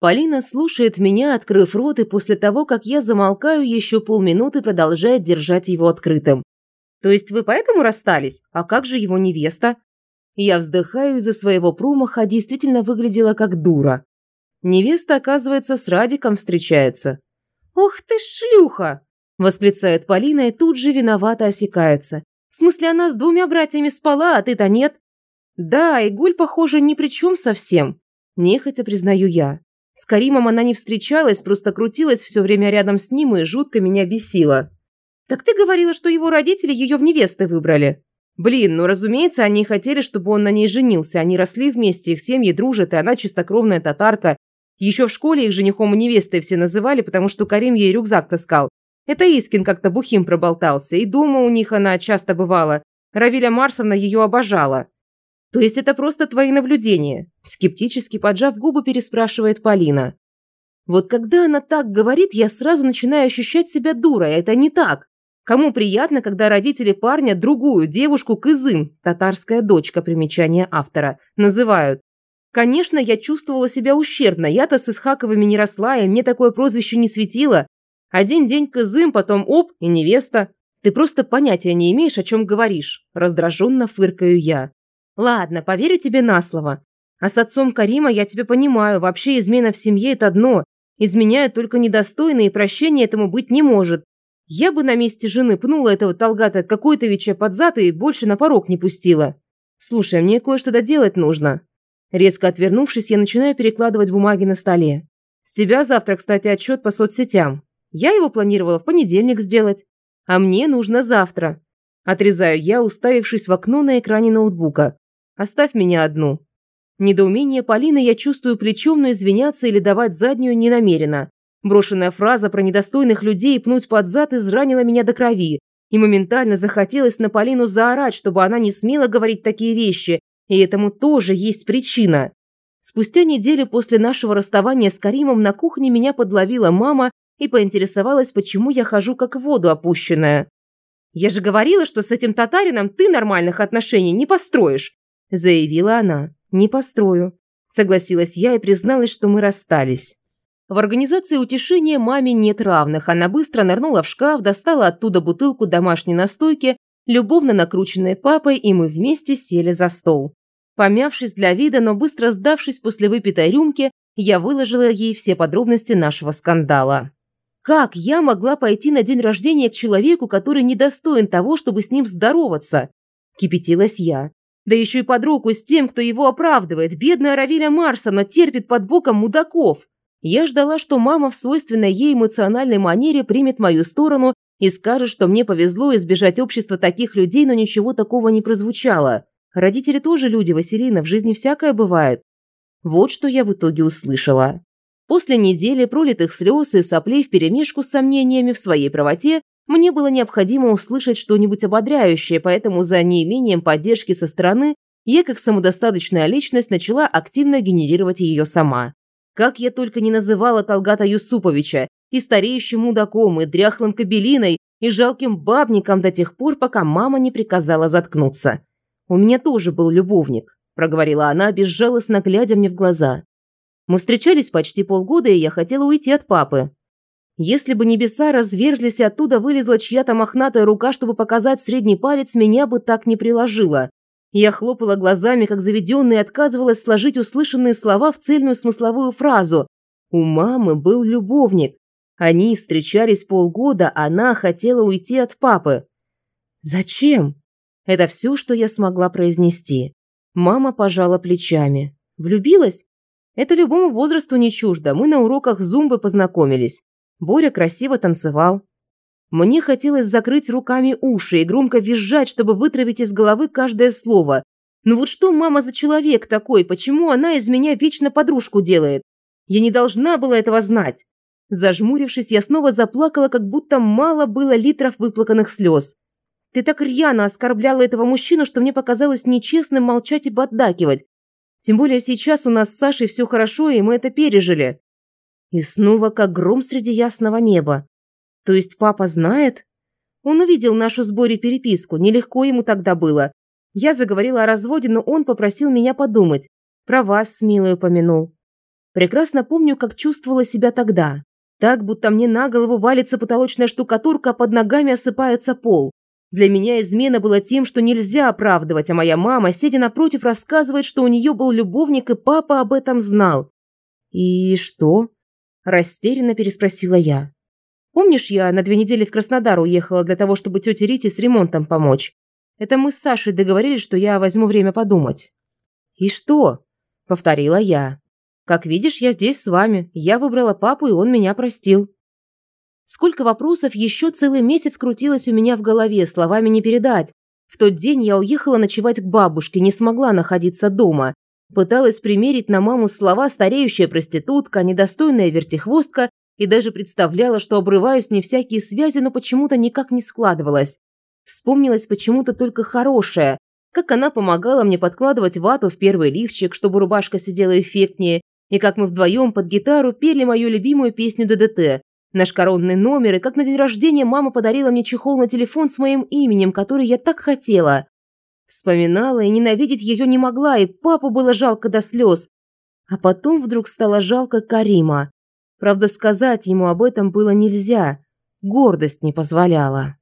Полина слушает меня, открыв рот, и после того, как я замолкаю, еще полминуты продолжает держать его открытым. То есть вы поэтому расстались? А как же его невеста? Я вздыхаю из-за своего промаха, действительно выглядела как дура. Невеста, оказывается, с Радиком встречается. «Ох ты шлюха!» – восклицает Полина и тут же виновато осекается. «В смысле, она с двумя братьями спала, а ты-то нет?» «Да, и Гуль, похоже, ни при чем совсем», – нехотя признаю я. С Каримом она не встречалась, просто крутилась все время рядом с ним и жутко меня бесила. «Так ты говорила, что его родители ее в невесты выбрали». Блин, ну разумеется, они хотели, чтобы он на ней женился. Они росли вместе, их семьи дружат, и она чистокровная татарка. Еще в школе их женихом и невестой все называли, потому что Карим ей рюкзак таскал. Это Искин как-то бухим проболтался, и дома у них она часто бывала. Равиля Марсовна ее обожала. То есть это просто твои наблюдения? Скептически поджав губы, переспрашивает Полина. Вот когда она так говорит, я сразу начинаю ощущать себя дурой, а это не так. Кому приятно, когда родители парня другую девушку Кызым, татарская дочка, примечание автора, называют? Конечно, я чувствовала себя ущербно. Я-то с Исхаковыми не росла, и мне такое прозвище не светило. Один день Кызым, потом оп, и невеста. Ты просто понятия не имеешь, о чем говоришь. Раздраженно фыркаю я. Ладно, поверю тебе на слово. А с отцом Карима я тебя понимаю. Вообще измена в семье – это одно. Изменяют только недостойные, и прощения этому быть не может. Я бы на месте жены пнула этого Талгата какой-то вече под зад и больше на порог не пустила. Слушай, мне кое-что доделать нужно. Резко отвернувшись, я начинаю перекладывать бумаги на столе. С тебя завтра, кстати, отчет по соцсетям. Я его планировала в понедельник сделать. А мне нужно завтра. Отрезаю я, уставившись в окно на экране ноутбука. Оставь меня одну. Недоумение Полины я чувствую плечом, но извиняться или давать заднюю не намерена. Брошенная фраза про недостойных людей пнуть под зад изранила меня до крови, и моментально захотелось на Полину заорать, чтобы она не смела говорить такие вещи, и этому тоже есть причина. Спустя неделю после нашего расставания с Каримом на кухне меня подловила мама и поинтересовалась, почему я хожу как в воду опущенная. «Я же говорила, что с этим татарином ты нормальных отношений не построишь», заявила она. «Не построю», согласилась я и призналась, что мы расстались. В организации утешения маме нет равных. Она быстро нырнула в шкаф, достала оттуда бутылку домашней настойки, любовно накрученной папой, и мы вместе сели за стол. Помявшись для вида, но быстро сдавшись после выпитой рюмки, я выложила ей все подробности нашего скандала. Как я могла пойти на день рождения к человеку, который недостоин того, чтобы с ним здороваться? Кипятилась я. Да еще и под руку с тем, кто его оправдывает. Бедная Равиля Марсона терпит под боком мудаков. Я ждала, что мама в свойственной ей эмоциональной манере примет мою сторону и скажет, что мне повезло избежать общества таких людей, но ничего такого не прозвучало. Родители тоже люди, Василина, в жизни всякое бывает. Вот что я в итоге услышала. После недели пролитых слез и соплей вперемешку с сомнениями в своей правоте, мне было необходимо услышать что-нибудь ободряющее, поэтому за неимением поддержки со стороны я, как самодостаточная личность, начала активно генерировать ее сама. Как я только не называла Талгата Юсуповича и стареющим мудаком, и дряхлым кабелиной, и жалким бабником до тех пор, пока мама не приказала заткнуться. «У меня тоже был любовник», – проговорила она, безжалостно глядя мне в глаза. «Мы встречались почти полгода, и я хотела уйти от папы. Если бы небеса разверзлись, и оттуда вылезла чья-то мохнатая рука, чтобы показать средний палец, меня бы так не приложила. Я хлопала глазами, как заведенная, отказывалась сложить услышанные слова в цельную смысловую фразу. У мамы был любовник. Они встречались полгода, она хотела уйти от папы. «Зачем?» Это все, что я смогла произнести. Мама пожала плечами. «Влюбилась? Это любому возрасту не чуждо. Мы на уроках зумбы познакомились. Боря красиво танцевал. Мне хотелось закрыть руками уши и громко визжать, чтобы вытравить из головы каждое слово. Ну вот что мама за человек такой? Почему она из меня вечно подружку делает? Я не должна была этого знать. Зажмурившись, я снова заплакала, как будто мало было литров выплаканных слез. Ты так рьяно оскорбляла этого мужчину, что мне показалось нечестным молчать и поддакивать. Тем более сейчас у нас с Сашей все хорошо, и мы это пережили. И снова как гром среди ясного неба. То есть папа знает? Он увидел нашу с переписку, нелегко ему тогда было. Я заговорила о разводе, но он попросил меня подумать. Про вас с Милой упомянул. Прекрасно помню, как чувствовала себя тогда. Так, будто мне на голову валится потолочная штукатурка, а под ногами осыпается пол. Для меня измена была тем, что нельзя оправдывать, а моя мама, сидя напротив, рассказывает, что у нее был любовник, и папа об этом знал. «И что?» – растерянно переспросила я. «Помнишь, я на две недели в Краснодар уехала для того, чтобы тете Рите с ремонтом помочь? Это мы с Сашей договорились, что я возьму время подумать». «И что?» – повторила я. Как видишь, я здесь с вами. Я выбрала папу, и он меня простил. Сколько вопросов еще целый месяц крутилось у меня в голове, словами не передать. В тот день я уехала ночевать к бабушке, не смогла находиться дома. Пыталась примерить на маму слова «стареющая проститутка», «недостойная вертихвостка» и даже представляла, что обрываю с ней всякие связи, но почему-то никак не складывалось. Вспомнилось почему-то только хорошее, как она помогала мне подкладывать вату в первый лифчик, чтобы рубашка сидела эффектнее, и как мы вдвоем под гитару пели мою любимую песню ДДТ, наш коронный номер, и как на день рождения мама подарила мне чехол на телефон с моим именем, который я так хотела. Вспоминала и ненавидеть ее не могла, и папу было жалко до слез. А потом вдруг стало жалко Карима. Правда, сказать ему об этом было нельзя. Гордость не позволяла.